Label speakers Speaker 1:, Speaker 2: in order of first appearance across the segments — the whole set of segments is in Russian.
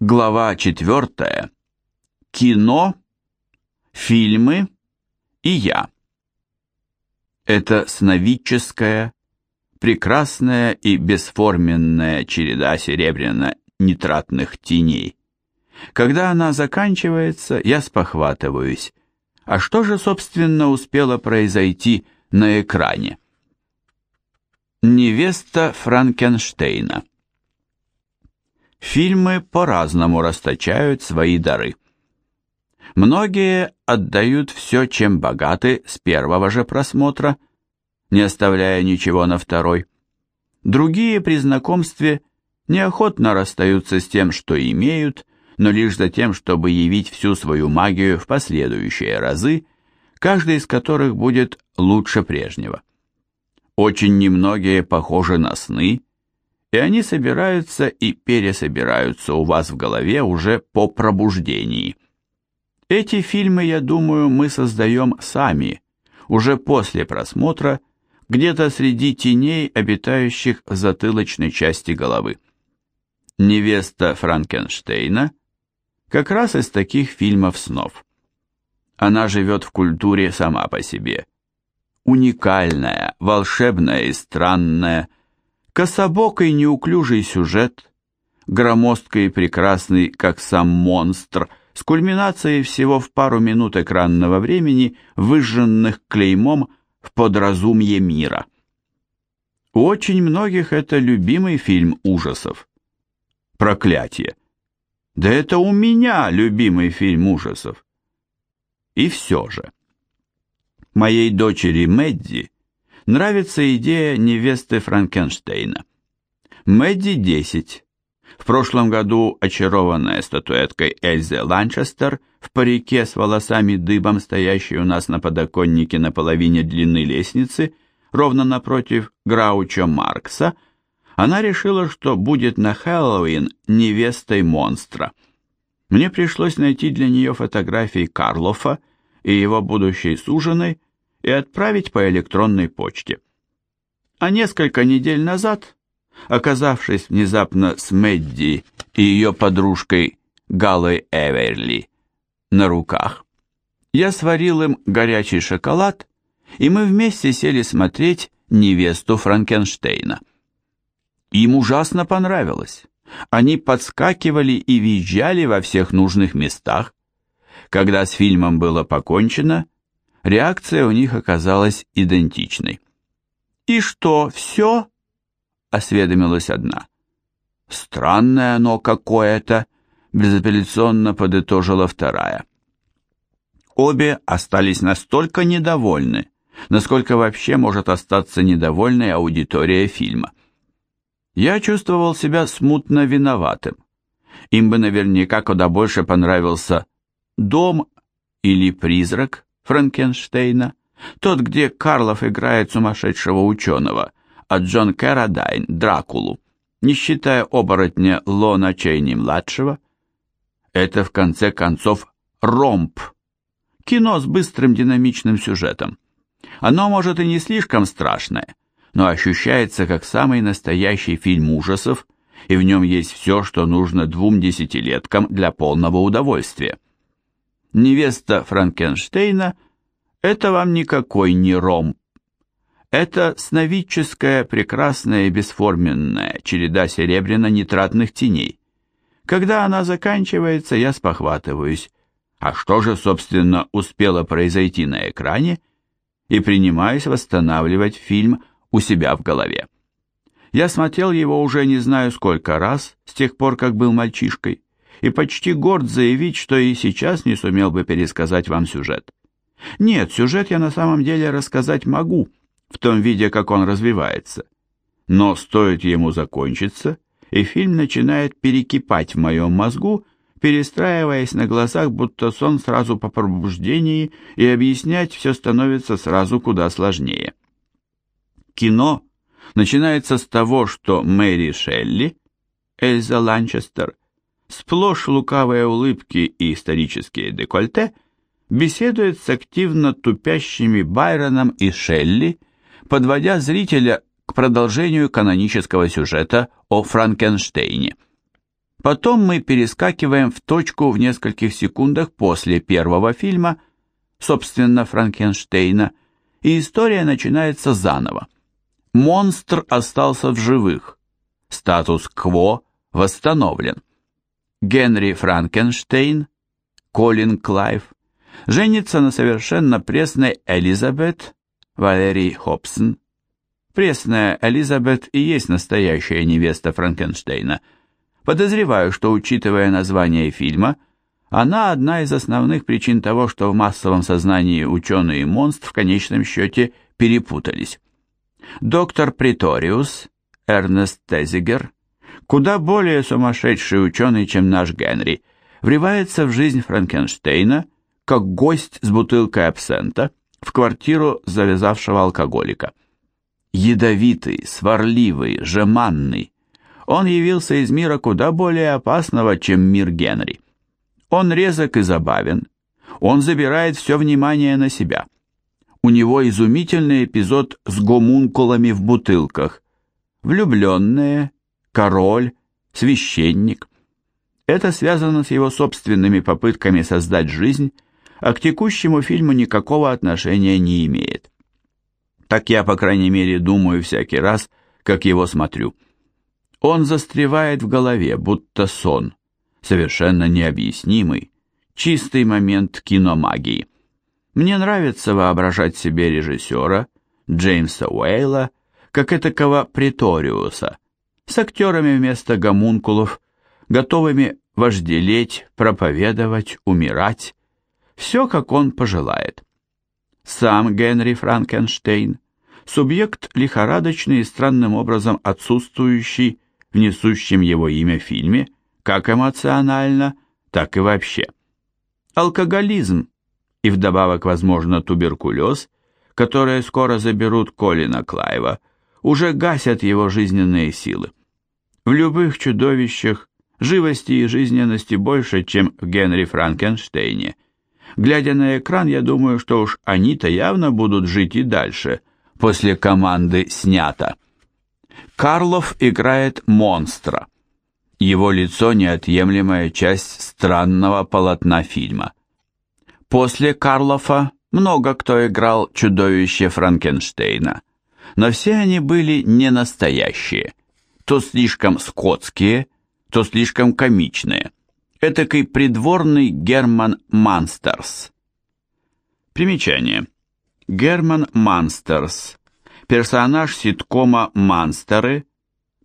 Speaker 1: Глава 4. Кино, фильмы и я. Это сновидческая, прекрасная и бесформенная череда серебряно-нитратных теней. Когда она заканчивается, я спохватываюсь. А что же, собственно, успело произойти на экране? Невеста Франкенштейна. Фильмы по-разному расточают свои дары. Многие отдают все, чем богаты, с первого же просмотра, не оставляя ничего на второй. Другие при знакомстве неохотно расстаются с тем, что имеют, но лишь за тем, чтобы явить всю свою магию в последующие разы, каждый из которых будет лучше прежнего. Очень немногие похожи на сны, и они собираются и пересобираются у вас в голове уже по пробуждении. Эти фильмы, я думаю, мы создаем сами, уже после просмотра, где-то среди теней, обитающих в затылочной части головы. Невеста Франкенштейна как раз из таких фильмов снов. Она живет в культуре сама по себе. Уникальная, волшебная и странная, Кособокий неуклюжий сюжет, громоздкий и прекрасный, как сам монстр, с кульминацией всего в пару минут экранного времени, выжженных клеймом в подразумье мира. У очень многих это любимый фильм ужасов. Проклятие. Да это у меня любимый фильм ужасов. И все же. Моей дочери Мэдди нравится идея невесты Франкенштейна. Мэдди 10. В прошлом году очарованная статуэткой Эльзы Ланчестер в парике с волосами дыбом, стоящей у нас на подоконнике на половине длины лестницы, ровно напротив Граучо Маркса, она решила, что будет на Хэллоуин невестой монстра. Мне пришлось найти для нее фотографии Карлофа и его будущей суженой, и отправить по электронной почте. А несколько недель назад, оказавшись внезапно с Мэдди и ее подружкой Галой Эверли на руках, я сварил им горячий шоколад, и мы вместе сели смотреть невесту Франкенштейна. Им ужасно понравилось. Они подскакивали и визжали во всех нужных местах. Когда с фильмом было покончено, Реакция у них оказалась идентичной. «И что, все?» — осведомилась одна. «Странное оно какое-то», — безапелляционно подытожила вторая. Обе остались настолько недовольны, насколько вообще может остаться недовольной аудитория фильма. Я чувствовал себя смутно виноватым. Им бы наверняка куда больше понравился «Дом» или «Призрак», Франкенштейна, тот, где Карлов играет сумасшедшего ученого, а Джон Кэррадайн – Дракулу, не считая оборотня Лона Чейни-младшего. Это, в конце концов, ромб. Кино с быстрым динамичным сюжетом. Оно, может, и не слишком страшное, но ощущается как самый настоящий фильм ужасов, и в нем есть все, что нужно двум десятилеткам для полного удовольствия невеста Франкенштейна – это вам никакой не ром. Это сновидческая, прекрасная и бесформенная череда серебряно-нитратных теней. Когда она заканчивается, я спохватываюсь. А что же, собственно, успело произойти на экране? И принимаюсь восстанавливать фильм у себя в голове. Я смотрел его уже не знаю сколько раз, с тех пор, как был мальчишкой и почти горд заявить, что и сейчас не сумел бы пересказать вам сюжет. Нет, сюжет я на самом деле рассказать могу, в том виде, как он развивается. Но стоит ему закончиться, и фильм начинает перекипать в моем мозгу, перестраиваясь на глазах, будто сон сразу по пробуждении, и объяснять все становится сразу куда сложнее. Кино начинается с того, что Мэри Шелли, Эльза Ланчестер, сплошь лукавые улыбки и исторические декольте, беседует с активно тупящими Байроном и Шелли, подводя зрителя к продолжению канонического сюжета о Франкенштейне. Потом мы перескакиваем в точку в нескольких секундах после первого фильма, собственно, Франкенштейна, и история начинается заново. Монстр остался в живых. Статус-кво восстановлен. Генри Франкенштейн, Колин Клайв, женится на совершенно пресной Элизабет Валерий Хобсон. Пресная Элизабет и есть настоящая невеста Франкенштейна. Подозреваю, что, учитывая название фильма, она одна из основных причин того, что в массовом сознании ученые и монстр в конечном счете перепутались. Доктор Приториус, Эрнест Тезигер, куда более сумасшедший ученый, чем наш Генри, врывается в жизнь Франкенштейна как гость с бутылкой абсента в квартиру завязавшего алкоголика. Ядовитый, сварливый, жеманный, он явился из мира куда более опасного, чем мир Генри. Он резок и забавен, он забирает все внимание на себя. У него изумительный эпизод с гомункулами в бутылках. Влюбленные, король, священник. Это связано с его собственными попытками создать жизнь, а к текущему фильму никакого отношения не имеет. Так я, по крайней мере, думаю всякий раз, как его смотрю. Он застревает в голове, будто сон, совершенно необъяснимый, чистый момент киномагии. Мне нравится воображать себе режиссера, Джеймса Уэйла, как этакого преториуса, с актерами вместо гомункулов, готовыми вожделеть, проповедовать, умирать, все, как он пожелает. Сам Генри Франкенштейн, субъект лихорадочный и странным образом отсутствующий в несущем его имя фильме, как эмоционально, так и вообще. Алкоголизм и вдобавок, возможно, туберкулез, которые скоро заберут Колина Клайва, уже гасят его жизненные силы. В любых чудовищах живости и жизненности больше, чем в Генри Франкенштейне. Глядя на экран, я думаю, что уж они-то явно будут жить и дальше, после команды «снято». Карлов играет монстра. Его лицо – неотъемлемая часть странного полотна фильма. После Карлофа много кто играл чудовище Франкенштейна, но все они были не настоящие – то слишком скотские, то слишком комичные. Этакий придворный Герман Манстерс. Примечание. Герман Манстерс. Персонаж ситкома «Манстеры»,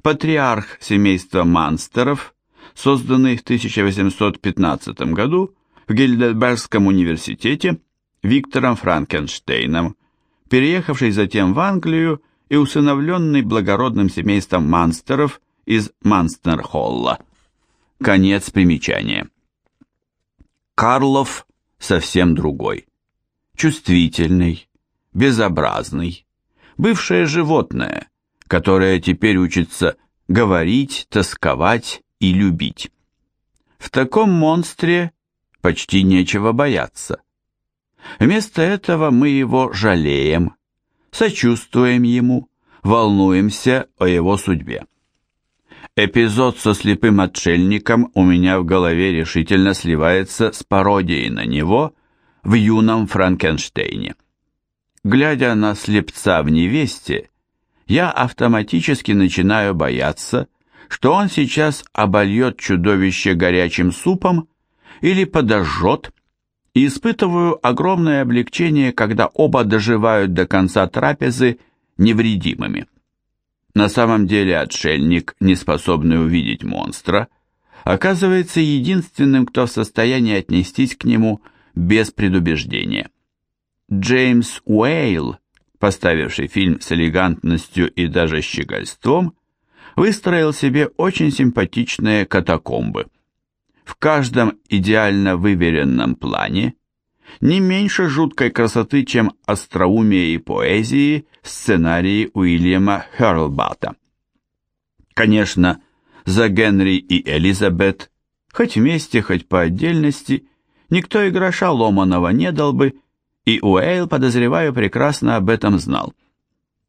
Speaker 1: патриарх семейства Манстеров, созданный в 1815 году в Гильдельбергском университете Виктором Франкенштейном, переехавший затем в Англию и усыновленный благородным семейством Манстеров из Манстерхолла. Конец примечания. Карлов совсем другой. Чувствительный, безобразный, бывшее животное, которое теперь учится говорить, тосковать и любить. В таком монстре почти нечего бояться. Вместо этого мы его жалеем, сочувствуем ему, волнуемся о его судьбе. Эпизод со слепым отшельником у меня в голове решительно сливается с пародией на него в юном Франкенштейне. Глядя на слепца в невесте, я автоматически начинаю бояться, что он сейчас обольет чудовище горячим супом или подожжет, и испытываю огромное облегчение, когда оба доживают до конца трапезы невредимыми. На самом деле отшельник, не способный увидеть монстра, оказывается единственным, кто в состоянии отнестись к нему без предубеждения. Джеймс Уэйл, поставивший фильм с элегантностью и даже щегольством, выстроил себе очень симпатичные катакомбы – в каждом идеально выверенном плане не меньше жуткой красоты, чем остроумие и поэзии в сценарии Уильяма Херлбата. Конечно, за Генри и Элизабет, хоть вместе, хоть по отдельности, никто и гроша ломаного не дал бы, и Уэйл, подозреваю, прекрасно об этом знал.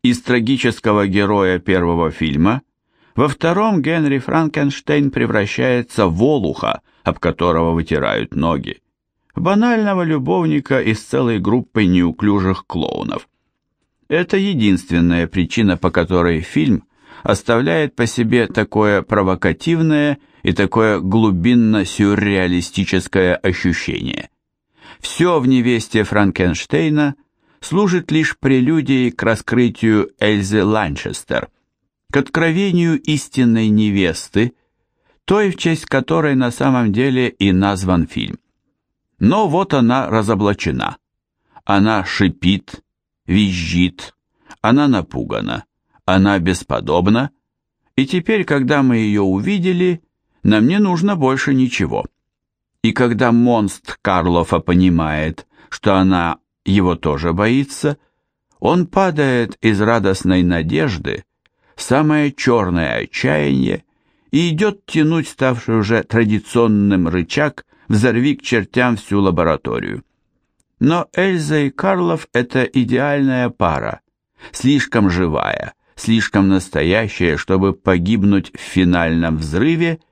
Speaker 1: Из трагического героя первого фильма Во втором Генри Франкенштейн превращается в олуха, об которого вытирают ноги, в банального любовника из целой группы неуклюжих клоунов. Это единственная причина, по которой фильм оставляет по себе такое провокативное и такое глубинно-сюрреалистическое ощущение. Все в невесте Франкенштейна служит лишь прелюдией к раскрытию Эльзы Ланчестер, к откровению истинной невесты, той, в честь которой на самом деле и назван фильм. Но вот она разоблачена. Она шипит, визжит, она напугана, она бесподобна, и теперь, когда мы ее увидели, нам не нужно больше ничего. И когда монстр Карлофа понимает, что она его тоже боится, он падает из радостной надежды самое черное отчаяние и идет тянуть ставший уже традиционным рычаг «взорви к чертям всю лабораторию». Но Эльза и Карлов – это идеальная пара, слишком живая, слишком настоящая, чтобы погибнуть в финальном взрыве –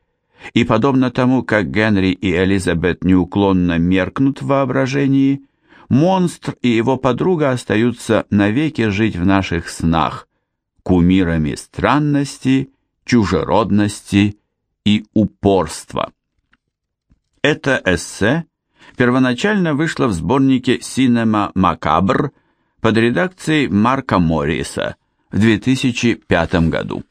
Speaker 1: и подобно тому, как Генри и Элизабет неуклонно меркнут в воображении, монстр и его подруга остаются навеки жить в наших снах, кумирами странности, чужеродности и упорства. Это эссе первоначально вышло в сборнике «Cinema Macabre» под редакцией Марка Морриса в 2005 году.